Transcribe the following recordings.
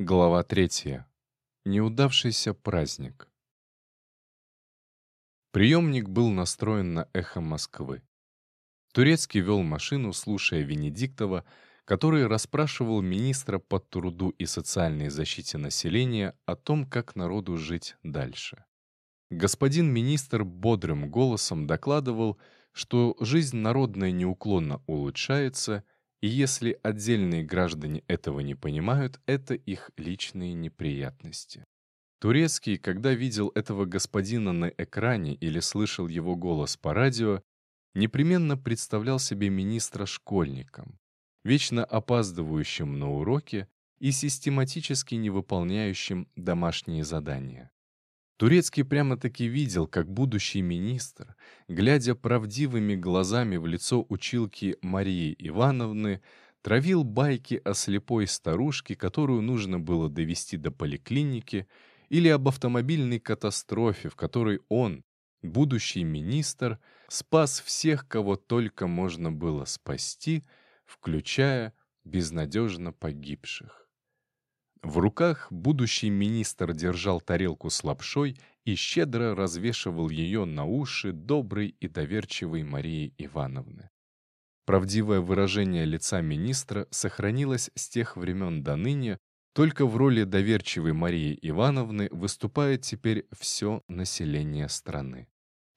Глава третья. Неудавшийся праздник. Приемник был настроен на эхо Москвы. Турецкий вел машину, слушая Венедиктова, который расспрашивал министра по труду и социальной защите населения о том, как народу жить дальше. Господин министр бодрым голосом докладывал, что жизнь народная неуклонно улучшается – и если отдельные граждане этого не понимают, это их личные неприятности. Турецкий, когда видел этого господина на экране или слышал его голос по радио, непременно представлял себе министра школьником, вечно опаздывающим на уроки и систематически не выполняющим домашние задания. Турецкий прямо-таки видел, как будущий министр, глядя правдивыми глазами в лицо училки Марии Ивановны, травил байки о слепой старушке, которую нужно было довести до поликлиники, или об автомобильной катастрофе, в которой он, будущий министр, спас всех, кого только можно было спасти, включая безнадежно погибших. В руках будущий министр держал тарелку с лапшой и щедро развешивал ее на уши доброй и доверчивой Марии Ивановны. Правдивое выражение лица министра сохранилось с тех времен до ныне, только в роли доверчивой Марии Ивановны выступает теперь все население страны.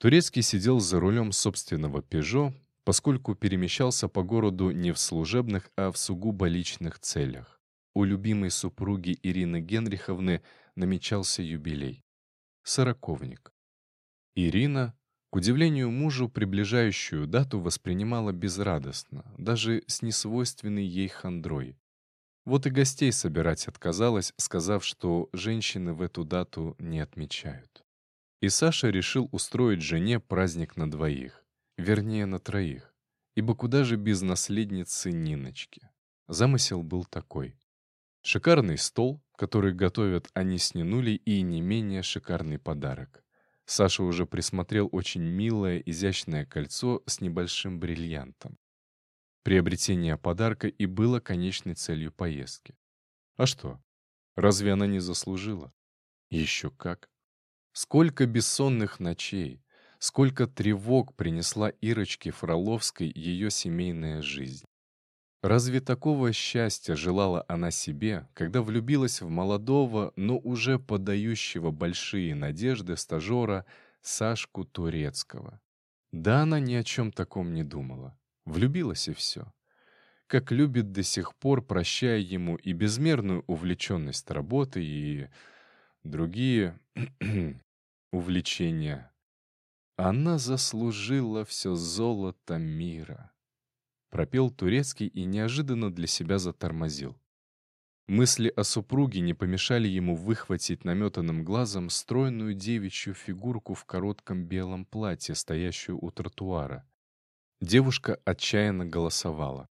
Турецкий сидел за рулем собственного «Пежо», поскольку перемещался по городу не в служебных, а в сугубо личных целях у любимой супруги Ирины Генриховны намечался юбилей. Сороковник. Ирина, к удивлению мужу, приближающую дату воспринимала безрадостно, даже с несвойственной ей хандрой. Вот и гостей собирать отказалась, сказав, что женщины в эту дату не отмечают. И Саша решил устроить жене праздник на двоих, вернее, на троих, ибо куда же без наследницы Ниночки. Замысел был такой. Шикарный стол, который готовят они с Нинулей, и не менее шикарный подарок. Саша уже присмотрел очень милое, изящное кольцо с небольшим бриллиантом. Приобретение подарка и было конечной целью поездки. А что? Разве она не заслужила? Еще как. Сколько бессонных ночей, сколько тревог принесла Ирочке Фроловской ее семейная жизнь. Разве такого счастья желала она себе, когда влюбилась в молодого, но уже подающего большие надежды стажера Сашку Турецкого? Да она ни о чем таком не думала. Влюбилась и все. Как любит до сих пор, прощая ему и безмерную увлеченность работой, и другие увлечения. Она заслужила все золото мира пропел турецкий и неожиданно для себя затормозил. Мысли о супруге не помешали ему выхватить наметанным глазом стройную девичью фигурку в коротком белом платье, стоящую у тротуара. Девушка отчаянно голосовала.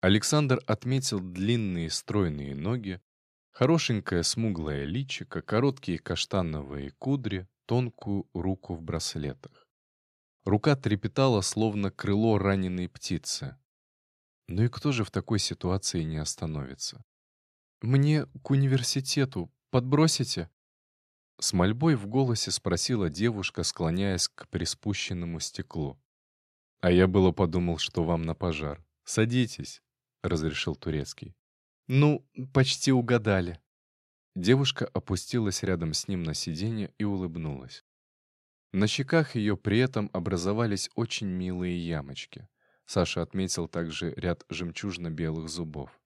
Александр отметил длинные стройные ноги, хорошенькое смуглое личико, короткие каштановые кудри, тонкую руку в браслетах. Рука трепетала, словно крыло раненой птицы. Ну и кто же в такой ситуации не остановится? «Мне к университету подбросите?» С мольбой в голосе спросила девушка, склоняясь к приспущенному стеклу. «А я было подумал, что вам на пожар. Садитесь», — разрешил Турецкий. «Ну, почти угадали». Девушка опустилась рядом с ним на сиденье и улыбнулась. На щеках ее при этом образовались очень милые ямочки. Саша отметил также ряд жемчужно-белых зубов.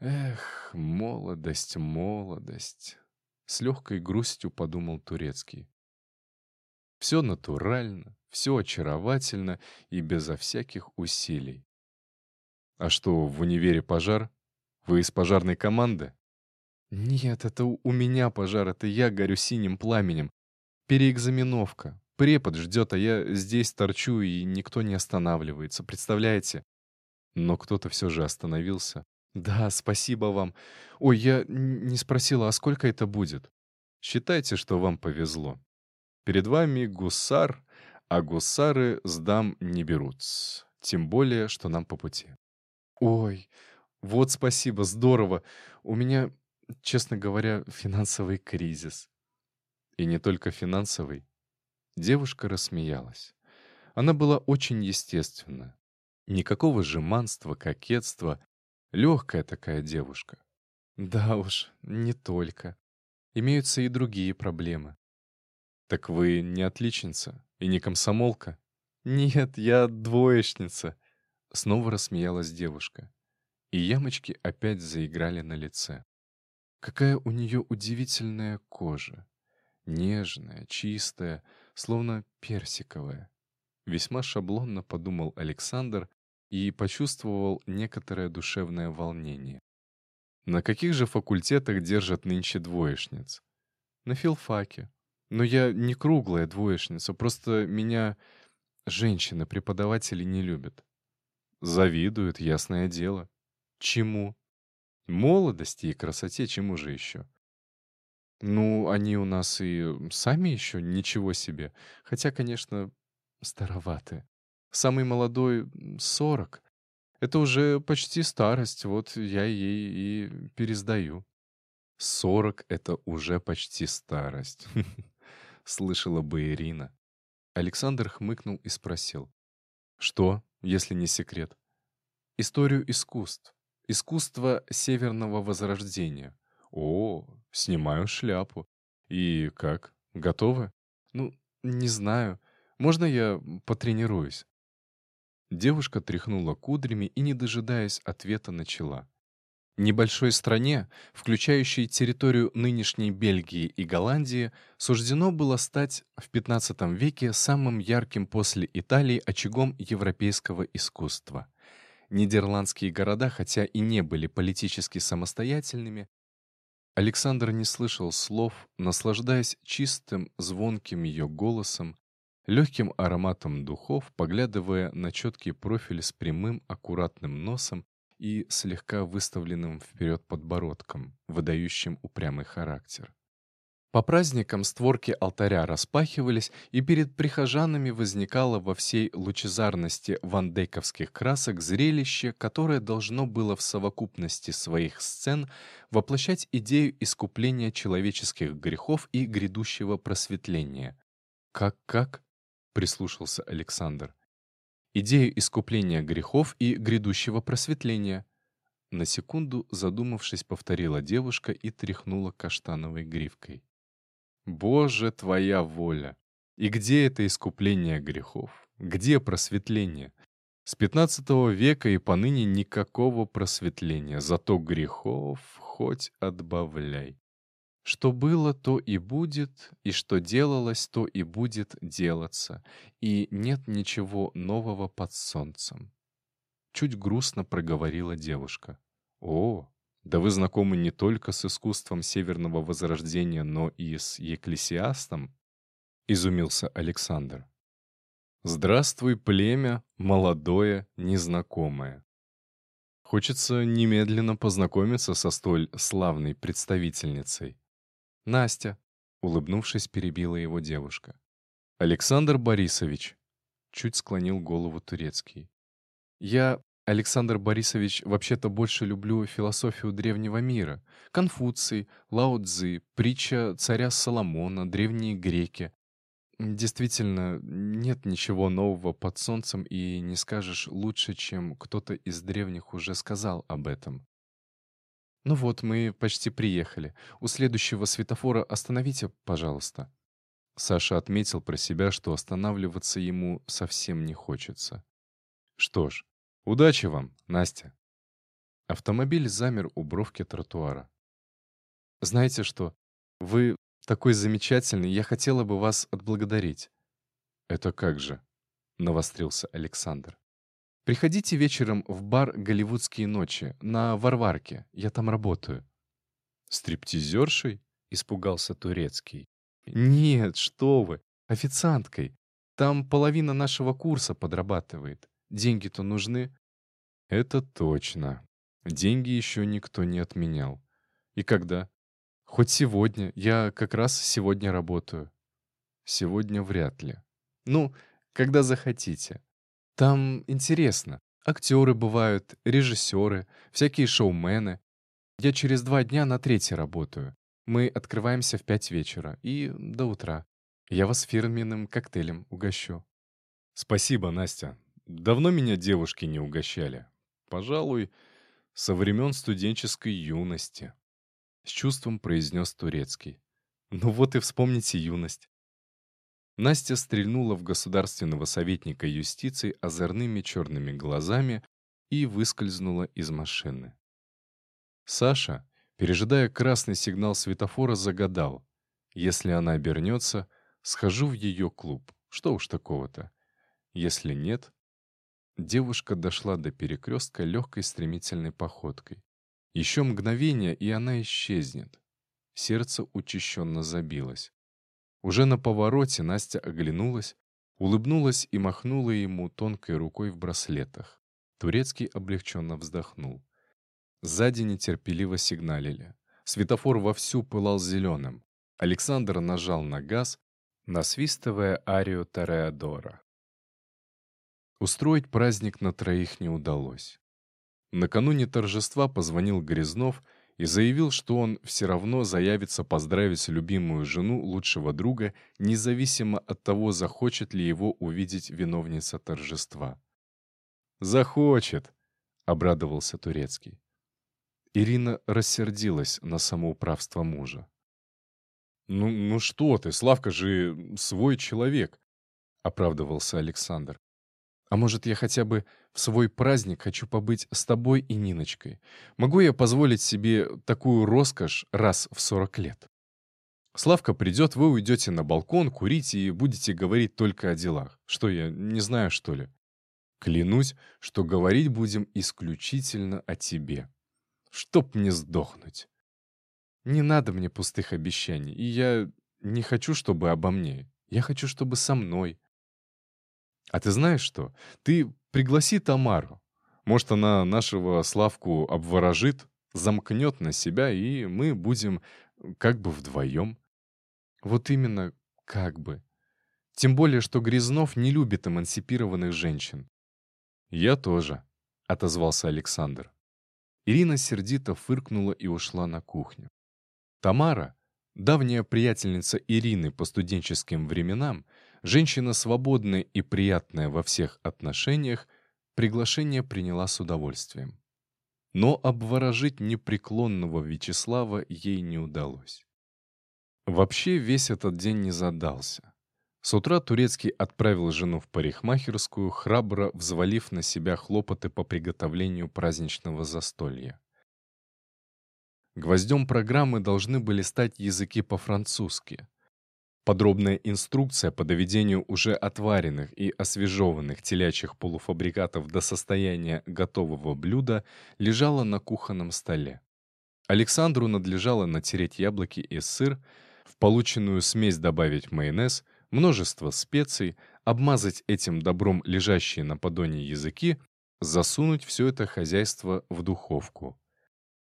«Эх, молодость, молодость!» С легкой грустью подумал Турецкий. Все натурально, все очаровательно и безо всяких усилий. «А что, в универе пожар? Вы из пожарной команды?» «Нет, это у меня пожар, это я горю синим пламенем. Переэкзаменовка. Препод ждет, а я здесь торчу, и никто не останавливается, представляете? Но кто-то все же остановился. «Да, спасибо вам. Ой, я не спросила, а сколько это будет?» «Считайте, что вам повезло. Перед вами гусар, а гусары с дам не берут. Тем более, что нам по пути». «Ой, вот спасибо, здорово. У меня честно говоря, финансовый кризис. И не только финансовый. Девушка рассмеялась. Она была очень естественна. Никакого жеманства, кокетства. Легкая такая девушка. Да уж, не только. Имеются и другие проблемы. Так вы не отличница и не комсомолка? Нет, я двоечница. Снова рассмеялась девушка. И ямочки опять заиграли на лице. Какая у нее удивительная кожа. Нежная, чистая, словно персиковая. Весьма шаблонно подумал Александр и почувствовал некоторое душевное волнение. На каких же факультетах держат нынче двоечниц? На филфаке. Но я не круглая двоечница, просто меня женщины-преподаватели не любят. Завидуют, ясное дело. Чему? Молодости и красоте, чему же еще? Ну, они у нас и сами еще ничего себе. Хотя, конечно, староваты. Самый молодой — сорок. Это уже почти старость, вот я ей и пересдаю. Сорок — это уже почти старость. Слышала бы Ирина. Александр хмыкнул и спросил. Что, если не секрет? Историю искусств. Искусство Северного Возрождения. О, снимаю шляпу. И как, готовы? Ну, не знаю. Можно я потренируюсь? Девушка тряхнула кудрями и, не дожидаясь ответа, начала. Небольшой стране, включающей территорию нынешней Бельгии и Голландии, суждено было стать в XV веке самым ярким после Италии очагом европейского искусства. Нидерландские города, хотя и не были политически самостоятельными, Александр не слышал слов, наслаждаясь чистым, звонким ее голосом, легким ароматом духов, поглядывая на четкий профиль с прямым, аккуратным носом и слегка выставленным вперед подбородком, выдающим упрямый характер. По праздникам створки алтаря распахивались, и перед прихожанами возникало во всей лучезарности вандейковских красок зрелище, которое должно было в совокупности своих сцен воплощать идею искупления человеческих грехов и грядущего просветления. «Как-как?» — прислушался Александр. «Идею искупления грехов и грядущего просветления». На секунду, задумавшись, повторила девушка и тряхнула каштановой гривкой. Боже, Твоя воля! И где это искупление грехов? Где просветление? С XV века и поныне никакого просветления, зато грехов хоть отбавляй. Что было, то и будет, и что делалось, то и будет делаться, и нет ничего нового под солнцем. Чуть грустно проговорила девушка. О, да вы знакомы не только с искусством Северного Возрождения, но и с Екклесиастом? Изумился Александр. Здравствуй, племя, молодое, незнакомое. Хочется немедленно познакомиться со столь славной представительницей. Настя, улыбнувшись, перебила его девушка. Александр Борисович, чуть склонил голову турецкий. Я Александр Борисович, вообще-то больше люблю философию древнего мира. Конфуций, Лао Цзы, притча царя Соломона, древние греки. Действительно, нет ничего нового под солнцем, и не скажешь лучше, чем кто-то из древних уже сказал об этом. Ну вот, мы почти приехали. У следующего светофора остановите, пожалуйста. Саша отметил про себя, что останавливаться ему совсем не хочется. Что ж, «Удачи вам, Настя!» Автомобиль замер у бровки тротуара. «Знаете что? Вы такой замечательный, я хотела бы вас отблагодарить». «Это как же?» — навострился Александр. «Приходите вечером в бар «Голливудские ночи» на Варварке, я там работаю». «Стриптизершей?» — испугался Турецкий. «Нет, что вы, официанткой. Там половина нашего курса подрабатывает. Деньги-то нужны. Это точно. Деньги еще никто не отменял. И когда? Хоть сегодня. Я как раз сегодня работаю. Сегодня вряд ли. Ну, когда захотите. Там интересно. Актеры бывают, режиссеры, всякие шоумены. Я через два дня на третьей работаю. Мы открываемся в пять вечера и до утра. Я вас фирменным коктейлем угощу». «Спасибо, Настя. Давно меня девушки не угощали. Пожалуй, со времен студенческой юности», — с чувством произнес Турецкий. «Ну вот и вспомните юность». Настя стрельнула в государственного советника юстиции озорными черными глазами и выскользнула из машины. Саша, пережидая красный сигнал светофора, загадал. Если она обернется, схожу в ее клуб. Что уж такого-то. Если нет... Девушка дошла до перекрестка легкой стремительной походкой. Еще мгновение, и она исчезнет. Сердце учащенно забилось. Уже на повороте Настя оглянулась, улыбнулась и махнула ему тонкой рукой в браслетах. Турецкий облегченно вздохнул. Сзади нетерпеливо сигналили. Светофор вовсю пылал зеленым. Александр нажал на газ, насвистывая арию Тореадора. Устроить праздник на троих не удалось. Накануне торжества позвонил Грязнов и заявил, что он все равно заявится поздравить любимую жену лучшего друга, независимо от того, захочет ли его увидеть виновница торжества. «Захочет», — обрадовался Турецкий. Ирина рассердилась на самоуправство мужа. «Ну, ну что ты, Славка же свой человек», — оправдывался Александр. «А может, я хотя бы в свой праздник хочу побыть с тобой и Ниночкой? Могу я позволить себе такую роскошь раз в сорок лет?» Славка придет, вы уйдете на балкон, курите и будете говорить только о делах. Что я, не знаю, что ли? Клянусь, что говорить будем исключительно о тебе. Чтоб мне сдохнуть. Не надо мне пустых обещаний, и я не хочу, чтобы обо мне. Я хочу, чтобы со мной. А ты знаешь что? Ты пригласи Тамару. Может, она нашего Славку обворожит, замкнет на себя, и мы будем как бы вдвоем. Вот именно как бы. Тем более, что Грязнов не любит эмансипированных женщин. «Я тоже», — отозвался Александр. Ирина сердито фыркнула и ушла на кухню. Тамара, давняя приятельница Ирины по студенческим временам, женщина свободная и приятная во всех отношениях, приглашение приняла с удовольствием. Но обворожить непреклонного Вячеслава ей не удалось. Вообще весь этот день не задался. С утра Турецкий отправил жену в парикмахерскую, храбро взвалив на себя хлопоты по приготовлению праздничного застолья. Гвоздем программы должны были стать языки по-французски. Подробная инструкция по доведению уже отваренных и освежеванных телячьих полуфабрикатов до состояния готового блюда лежала на кухонном столе. Александру надлежало натереть яблоки и сыр, в полученную смесь добавить майонез – множество специй, обмазать этим добром лежащие на подоне языки, засунуть все это хозяйство в духовку.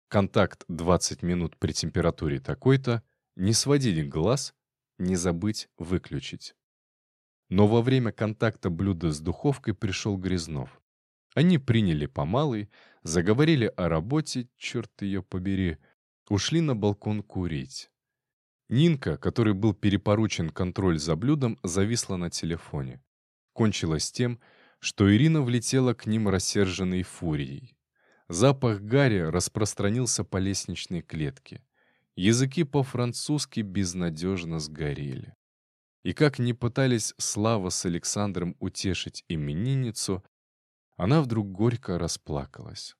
Контакт 20 минут при температуре такой-то, не сводить глаз, не забыть выключить. Но во время контакта блюда с духовкой пришел Грязнов. Они приняли по малой, заговорили о работе, черт ее побери, ушли на балкон курить. Нинка, которой был перепоручен контроль за блюдом, зависла на телефоне. Кончилось тем, что Ирина влетела к ним рассерженной фурией. Запах гари распространился по лестничной клетке. Языки по-французски безнадежно сгорели. И как ни пытались Слава с Александром утешить именинницу, она вдруг горько расплакалась.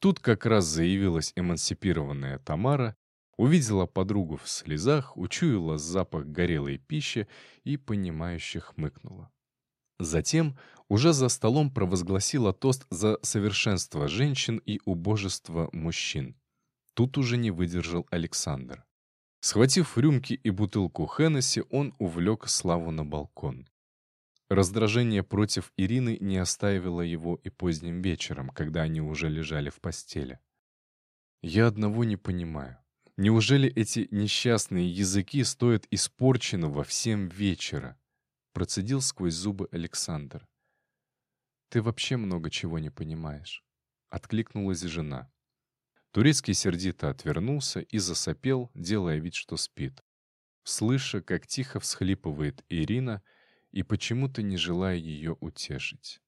Тут как раз заявилась эмансипированная Тамара Увидела подругу в слезах, учуяла запах горелой пищи и, понимающе хмыкнула. Затем уже за столом провозгласила тост за совершенство женщин и убожество мужчин. Тут уже не выдержал Александр. Схватив рюмки и бутылку Хеннесси, он увлек Славу на балкон. Раздражение против Ирины не оставило его и поздним вечером, когда они уже лежали в постели. «Я одного не понимаю. Неужели эти несчастные языки стоят испорченного в семь вечера? Процедил сквозь зубы Александр. Ты вообще много чего не понимаешь. Откликнулась жена. Турецкий сердито отвернулся и засопел, делая вид, что спит. Слыша, как тихо всхлипывает Ирина, и почему-то не желая ее утешить.